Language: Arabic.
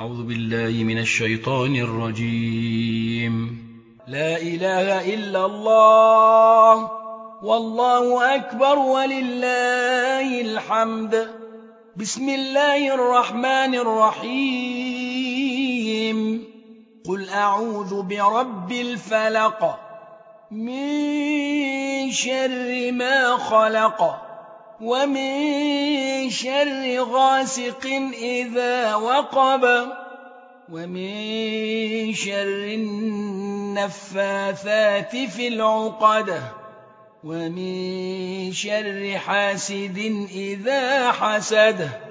أعوذ بالله من الشيطان الرجيم. لا إله إلا الله والله أكبر ولله الحمد. بسم الله الرحمن الرحيم. قل أعوذ برب الفلق من شر ما خلق. ومن شر غاسق إذا وقب ومن شر النفاثات في العقد ومن شر حاسد إذا حسد.